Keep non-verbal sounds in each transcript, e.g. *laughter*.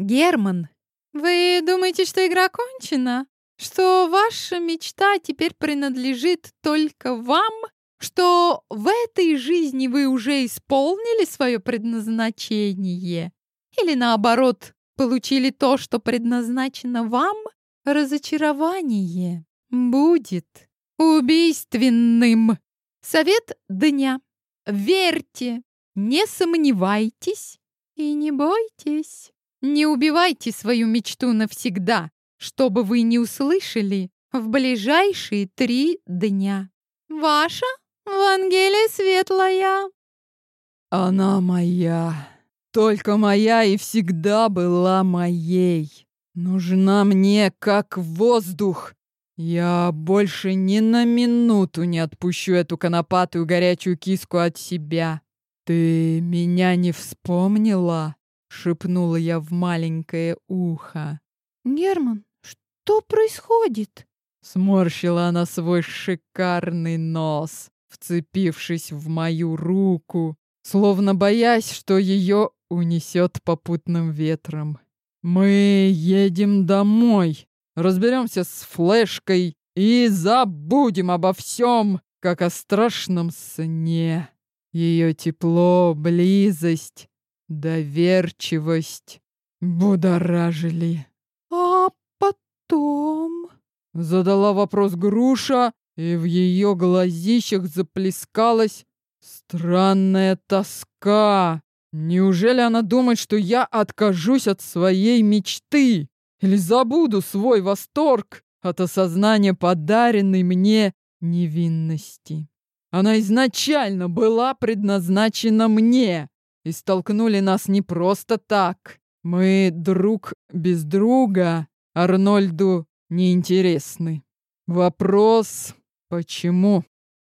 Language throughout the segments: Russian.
Герман, вы думаете, что игра кончена? Что ваша мечта теперь принадлежит только вам? Что в этой жизни вы уже исполнили свое предназначение? Или наоборот, получили то, что предназначено вам? Разочарование будет убийственным. Совет дня. Верьте, не сомневайтесь и не бойтесь. Не убивайте свою мечту навсегда, чтобы вы не услышали в ближайшие три дня. Ваша Вангелия Светлая. Она моя, только моя и всегда была моей. Нужна мне как воздух. Я больше ни на минуту не отпущу эту конопатую горячую киску от себя. Ты меня не вспомнила? Шепнула я в маленькое ухо. Герман, что происходит? Сморщила она свой шикарный нос, вцепившись в мою руку, словно боясь, что ее унесет попутным ветром. Мы едем домой, разберемся с флешкой и забудем обо всем, как о страшном сне. Ее тепло, близость доверчивость будоражили. «А потом?» Задала вопрос груша, и в ее глазищах заплескалась странная тоска. Неужели она думает, что я откажусь от своей мечты или забуду свой восторг от осознания подаренной мне невинности? Она изначально была предназначена мне, и столкнули нас не просто так. Мы друг без друга Арнольду неинтересны. Вопрос почему?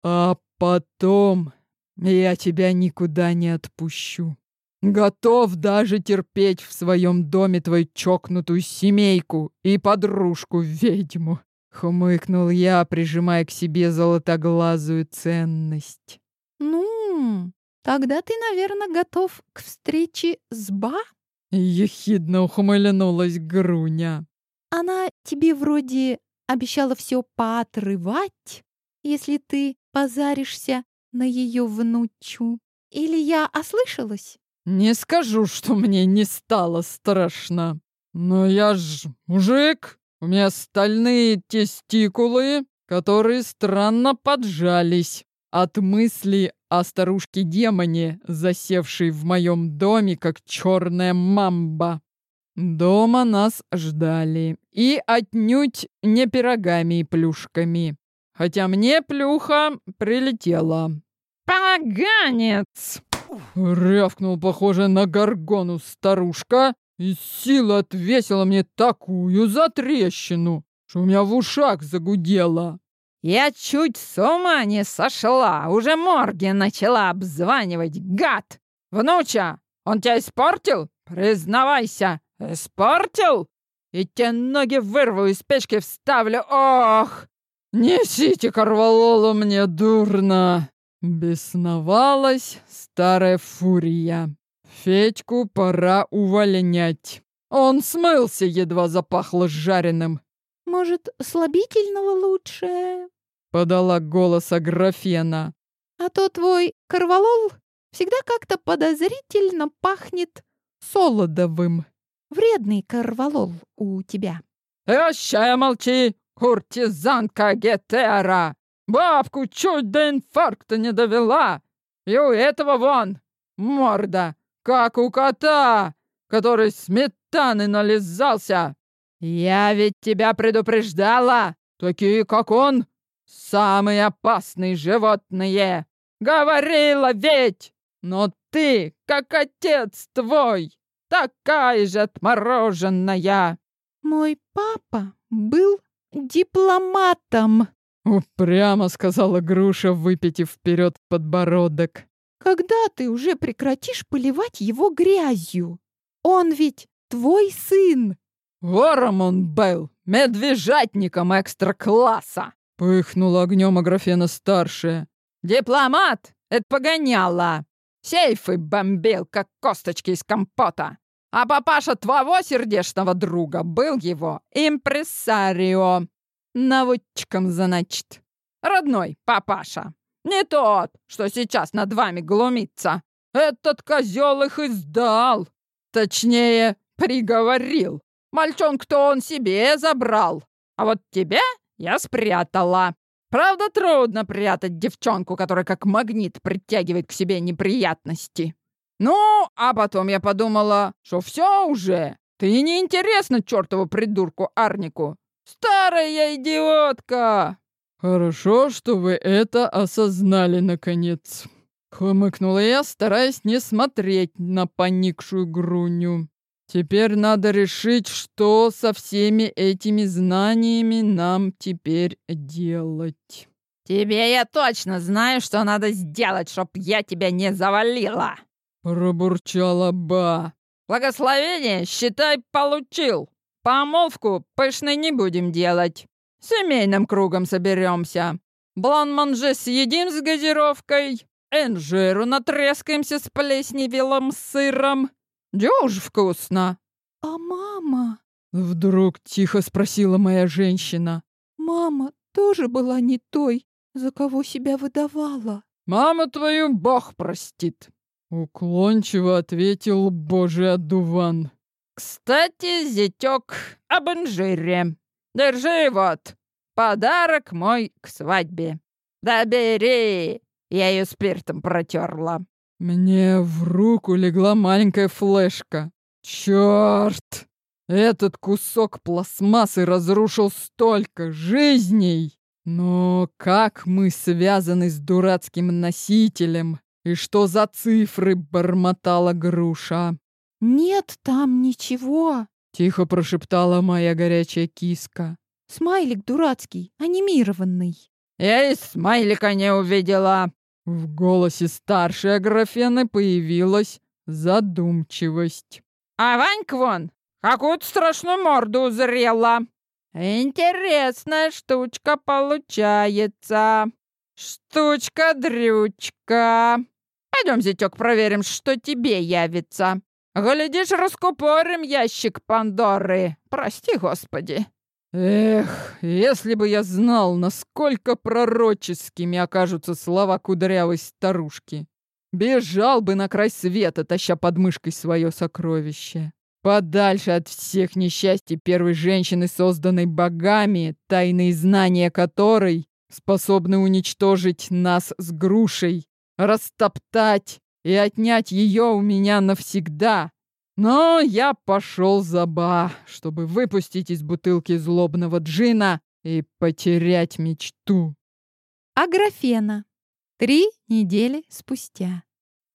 А потом я тебя никуда не отпущу. Готов даже терпеть в своем доме твою чокнутую семейку и подружку-ведьму. Хмыкнул я, прижимая к себе золотоглазую ценность. «Ну, Тогда ты, наверное, готов к встрече с Ба? Ехидно ухмыльнулась Груня. Она тебе вроде обещала все поотрывать, если ты позаришься на ее внучу. Или я ослышалась? Не скажу, что мне не стало страшно. Но я ж мужик, у меня стальные тестикулы, которые странно поджались от мысли о старушке-демоне, засевшей в моем доме, как черная мамба. Дома нас ждали. И отнюдь не пирогами и плюшками. Хотя мне плюха прилетела. «Поганец!» Рявкнул, похоже на горгону старушка, и сила отвесила мне такую затрещину, что у меня в ушах загудело. Я чуть с ума не сошла, уже морги начала обзванивать, гад! Внуча, он тебя испортил? Признавайся, испортил? И те ноги вырву, из печки вставлю, ох! Несите корвалолу мне дурно! Бесновалась старая фурия. Федьку пора увольнять. Он смылся, едва запахло жареным. Может, слабительного лучше? Подала голос Аграфена. А то твой корвалол всегда как-то подозрительно пахнет солодовым. Вредный корвалол у тебя. Эщая молчи, куртизанка Гетера! Бабку чуть до инфаркта не довела. И у этого вон морда, как у кота, который сметаны нализался. Я ведь тебя предупреждала. Такие, как он, самые опасные животные! Говорила ведь! Но ты, как отец твой, такая же отмороженная!» «Мой папа был дипломатом», — упрямо сказала Груша, выпитив вперед подбородок. «Когда ты уже прекратишь поливать его грязью? Он ведь твой сын!» «Вором он был, медвежатником экстра-класса!» Пыхнула огнем Аграфена-старшая. «Дипломат! Это погоняло! Сейфы бомбил, как косточки из компота! А папаша твоего сердечного друга был его импрессарио. Наводчиком, значит. Родной папаша. Не тот, что сейчас над вами глумится. Этот козел их издал. Точнее, приговорил. Мальчонку-то он себе забрал. А вот тебя я спрятала. Правда, трудно прятать девчонку, которая как магнит притягивает к себе неприятности. Ну, а потом я подумала, что все уже. Ты не интересна чертову придурку Арнику. Старая идиотка. Хорошо, что вы это осознали, наконец. Хмыкнула я, стараясь не смотреть на поникшую груню. Теперь надо решить, что со всеми этими знаниями нам теперь делать. Тебе я точно знаю, что надо сделать, чтоб я тебя не завалила. Пробурчала Ба. Благословение, считай, получил. Помолвку пышной не будем делать. Семейным кругом соберемся. Блан-манже съедим с газировкой. Энжиру натрескаемся с плесневелым сыром. Дюж вкусно!» «А мама?» Вдруг тихо спросила моя женщина. «Мама тоже была не той, за кого себя выдавала». «Мама твою бог простит!» Уклончиво ответил божий одуван. «Кстати, зятёк об инжире. Держи вот, подарок мой к свадьбе. Да бери, я ее спиртом протерла. Мне в руку легла маленькая флешка. Черт! Этот кусок пластмассы разрушил столько жизней! Но как мы связаны с дурацким носителем? И что за цифры бормотала груша? «Нет там ничего», — тихо прошептала моя горячая киска. «Смайлик дурацкий, анимированный». «Я и смайлика не увидела», в голосе старшей Аграфены появилась задумчивость. «А Ванька вон какую-то страшную морду узрела. Интересная штучка получается. Штучка-дрючка. Пойдем, зятек, проверим, что тебе явится. Глядишь, раскупорим ящик Пандоры. Прости, Господи». Эх, если бы я знал, насколько пророческими окажутся слова кудрявой старушки. Бежал бы на край света, таща под мышкой свое сокровище. Подальше от всех несчастий первой женщины, созданной богами, тайные знания которой способны уничтожить нас с грушей, растоптать и отнять ее у меня навсегда. Но я пошел за ба, чтобы выпустить из бутылки злобного джина и потерять мечту. Аграфена. Три недели спустя.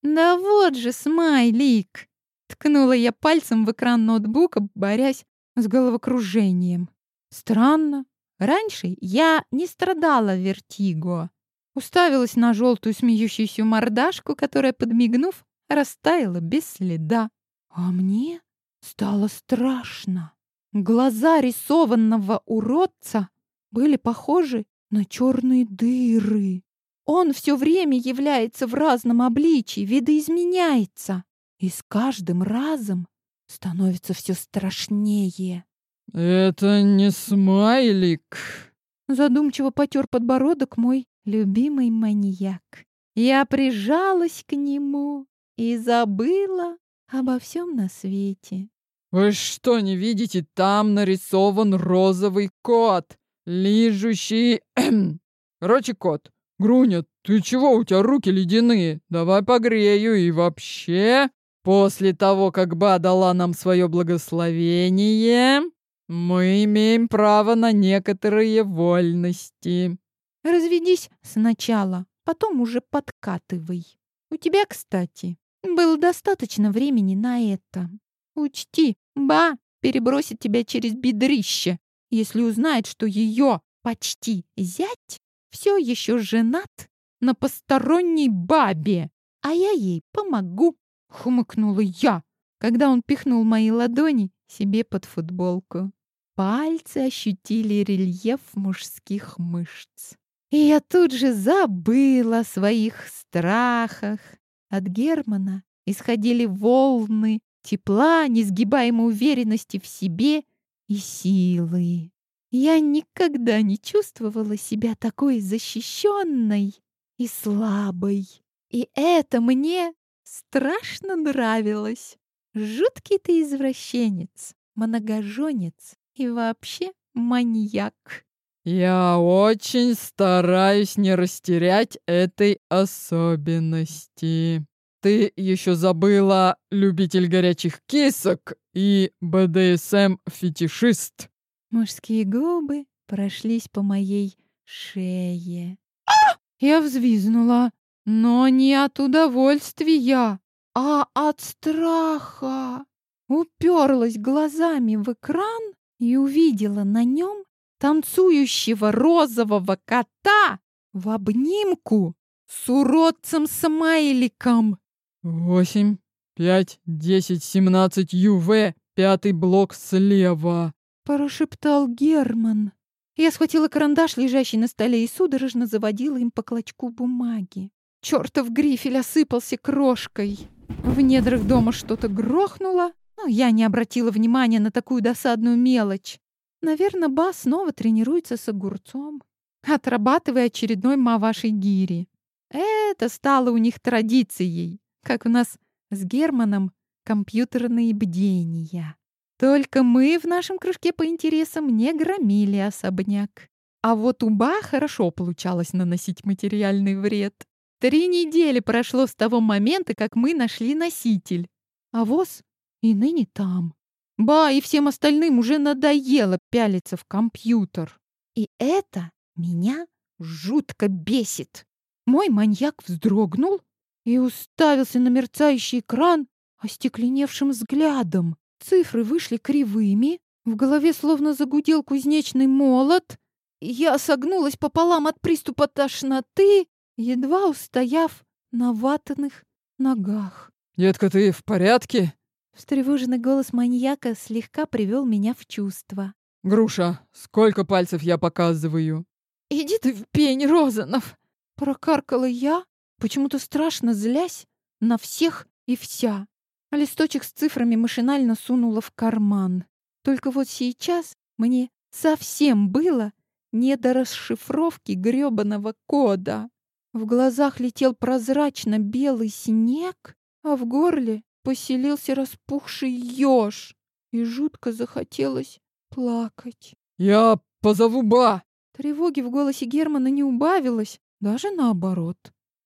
Да вот же смайлик! Ткнула я пальцем в экран ноутбука, борясь с головокружением. Странно. Раньше я не страдала вертиго. Уставилась на желтую смеющуюся мордашку, которая, подмигнув, растаяла без следа. А мне стало страшно. Глаза рисованного уродца были похожи на черные дыры. Он все время является в разном обличии, видоизменяется. И с каждым разом становится все страшнее. «Это не смайлик», — задумчиво потер подбородок мой любимый маньяк. Я прижалась к нему и забыла обо всем на свете. Вы что, не видите, там нарисован розовый кот, лижущий... Короче, кот, Груня, ты чего, у тебя руки ледяные? Давай погрею и вообще... После того, как Ба дала нам свое благословение, мы имеем право на некоторые вольности. Разведись сначала, потом уже подкатывай. У тебя, кстати, было достаточно времени на это. Учти, Ба перебросит тебя через бедрище, если узнает, что ее почти зять все еще женат на посторонней бабе, а я ей помогу, хмыкнула я, когда он пихнул мои ладони себе под футболку. Пальцы ощутили рельеф мужских мышц. И я тут же забыла о своих страхах, от Германа исходили волны тепла, несгибаемой уверенности в себе и силы. Я никогда не чувствовала себя такой защищенной и слабой. И это мне страшно нравилось. Жуткий ты извращенец, многоженец и вообще маньяк. Я очень стараюсь не растерять этой особенности. Ты еще забыла любитель горячих кисок и БДСМ-фетишист. Мужские губы прошлись по моей шее. А! Я взвизнула, но не от удовольствия, а от страха. Уперлась глазами в экран и увидела на нем танцующего розового кота в обнимку с уродцем-смайликом. Восемь, пять, десять, семнадцать ЮВ, пятый блок слева прошептал Герман. Я схватила карандаш, лежащий на столе, и судорожно заводила им по клочку бумаги. Чёртов грифель осыпался крошкой. В недрах дома что-то грохнуло, но я не обратила внимания на такую досадную мелочь. Наверное, Ба снова тренируется с огурцом, отрабатывая очередной ма вашей гири. Это стало у них традицией, как у нас с Германом компьютерные бдения. Только мы в нашем кружке по интересам не громили особняк. А вот у Ба хорошо получалось наносить материальный вред. Три недели прошло с того момента, как мы нашли носитель. А воз и ныне там. Ба и всем остальным уже надоело пялиться в компьютер. И это меня жутко бесит. Мой маньяк вздрогнул и уставился на мерцающий экран остекленевшим взглядом. Цифры вышли кривыми, в голове словно загудел кузнечный молот. Я согнулась пополам от приступа тошноты, едва устояв на ватаных ногах. «Детка, ты в порядке?» Встревоженный голос маньяка слегка привел меня в чувство. «Груша, сколько пальцев я показываю?» «Иди ты в пень, Розанов!» Прокаркала я, почему-то страшно злясь на всех и вся а листочек с цифрами машинально сунула в карман. Только вот сейчас мне совсем было не до расшифровки грёбаного кода. В глазах летел прозрачно белый снег, а в горле поселился распухший еж, и жутко захотелось плакать. «Я позову Ба!» Тревоги в голосе Германа не убавилось, даже наоборот.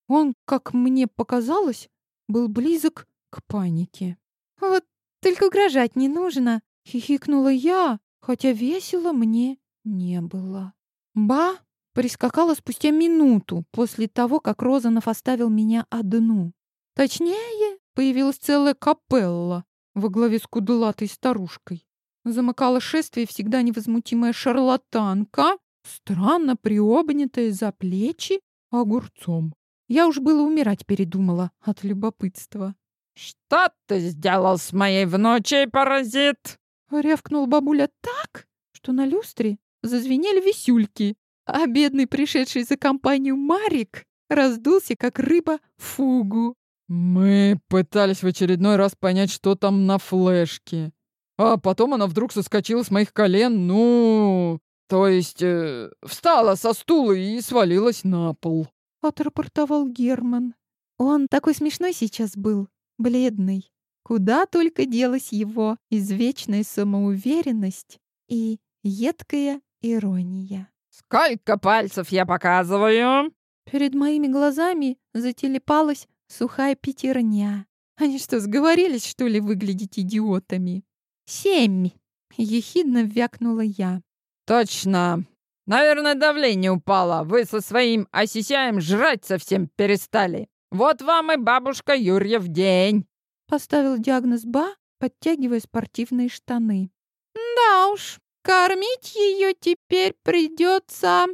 Он, как мне показалось, был близок к панике. «Вот только угрожать не нужно!» — хихикнула я, хотя весело мне не было. Ба прискакала спустя минуту после того, как Розанов оставил меня одну. Точнее, появилась целая капелла во главе с кудлатой старушкой. Замыкала шествие всегда невозмутимая шарлатанка, странно приобнятая за плечи огурцом. Я уж было умирать передумала от любопытства. «Что ты сделал с моей внучей, паразит?» Рявкнул бабуля так, что на люстре зазвенели висюльки, а бедный, пришедший за компанию Марик, раздулся, как рыба фугу. «Мы пытались в очередной раз понять, что там на флешке. А потом она вдруг соскочила с моих колен, ну... То есть э, встала со стула и свалилась на пол», — отрапортовал Герман. Он такой смешной сейчас был, бледный. Куда только делась его извечная самоуверенность и едкая ирония. «Сколько пальцев я показываю?» Перед моими глазами зателепалась сухая пятерня. Они что, сговорились, что ли, выглядеть идиотами? «Семь!» — ехидно вякнула я. «Точно! Наверное, давление упало. Вы со своим осисяем жрать совсем перестали. Вот вам и бабушка Юрья в день!» Поставил диагноз Ба, подтягивая спортивные штаны. «Да уж, кормить ее теперь придется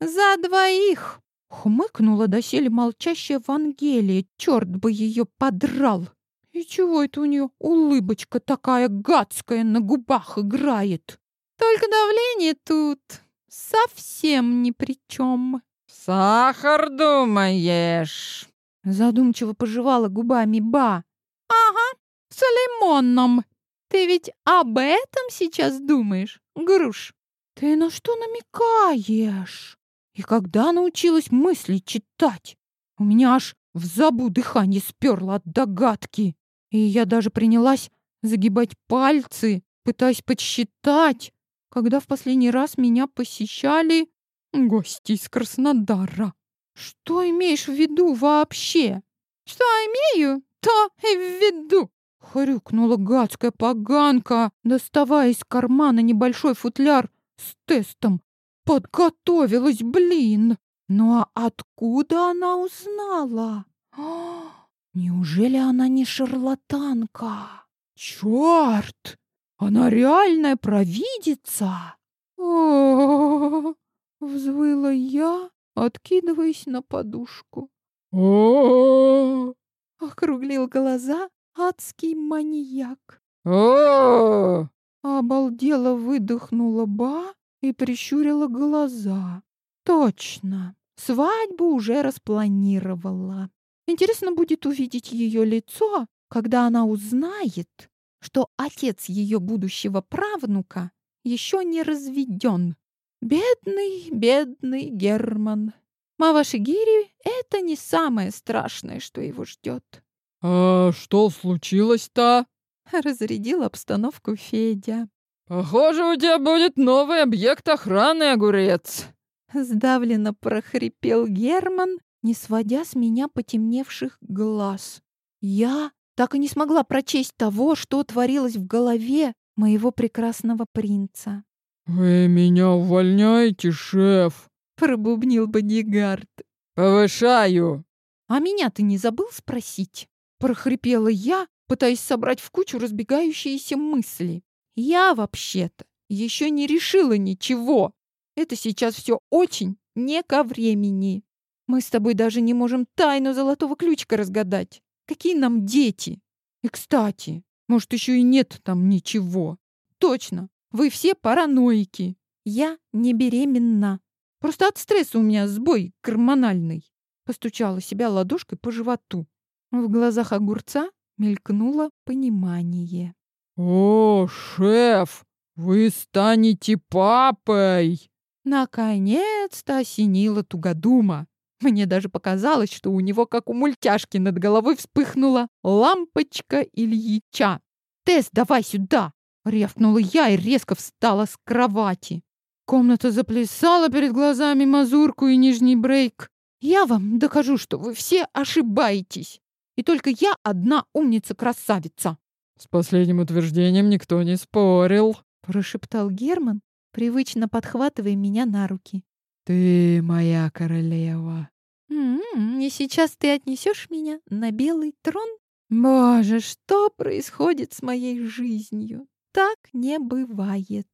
за двоих!» Хмыкнула доселе молчащая Вангелия. Черт бы ее подрал! И чего это у нее улыбочка такая гадская на губах играет? Только давление тут совсем ни при чем. «Сахар, думаешь?» Задумчиво пожевала губами Ба. «Ага, с лимоном. Ты ведь об этом сейчас думаешь, груш? Ты на что намекаешь? И когда научилась мысли читать? У меня аж в забу дыхание сперло от догадки. И я даже принялась загибать пальцы, пытаясь подсчитать, когда в последний раз меня посещали гости из Краснодара. Что имеешь в виду вообще? Что имею, то и в виду. Хрюкнула гадская поганка, доставая из кармана небольшой футляр с тестом. Подготовилась, блин! Ну а откуда она узнала? *gasps* Неужели она не шарлатанка? Черт! Она реальная провидица! О, *gasps* взвыла я, откидываясь на подушку. О, *gasps* Округлил глаза адский маньяк. о, Обалдело выдохнула Ба и прищурила глаза. Точно, свадьбу уже распланировала. Интересно будет увидеть ее лицо, когда она узнает, что отец ее будущего правнука еще не разведен. Бедный, бедный Герман. Мавашигири — это не самое страшное, что его ждет. А что случилось-то? Разрядил обстановку Федя. Похоже, у тебя будет новый объект охраны, огурец. Сдавленно прохрипел Герман, не сводя с меня потемневших глаз. Я так и не смогла прочесть того, что творилось в голове моего прекрасного принца. Вы меня увольняете, шеф? Пробубнил бодигард. Повышаю. «А меня ты не забыл спросить?» Прохрипела я, пытаясь собрать в кучу разбегающиеся мысли. «Я вообще-то еще не решила ничего. Это сейчас все очень не ко времени. Мы с тобой даже не можем тайну золотого ключика разгадать. Какие нам дети? И, кстати, может, еще и нет там ничего. Точно, вы все параноики. Я не беременна. Просто от стресса у меня сбой гормональный. Постучала себя ладошкой по животу. В глазах огурца мелькнуло понимание. О, шеф, вы станете папой. Наконец-то осенила тугодума. Мне даже показалось, что у него, как у мультяшки, над головой вспыхнула лампочка Ильича. «Тесс, давай сюда!» — рявкнула я и резко встала с кровати. Комната заплясала перед глазами мазурку и нижний брейк. «Я вам докажу, что вы все ошибаетесь, и только я одна умница-красавица!» С последним утверждением никто не спорил. прошептал Герман, привычно подхватывая меня на руки. Ты моя королева. «М-м, и сейчас ты отнесешь меня на белый трон? Боже, что происходит с моей жизнью? Так не бывает.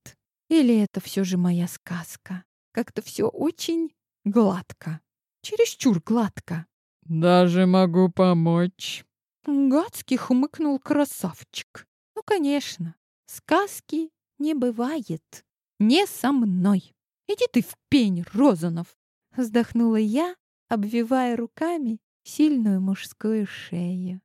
Или это все же моя сказка? Как-то все очень гладко. Чересчур гладко. Даже могу помочь. Гадский хмыкнул красавчик. Ну, конечно, сказки не бывает. Не со мной. Иди ты в пень, Розанов. Вздохнула я, обвивая руками сильную мужскую шею.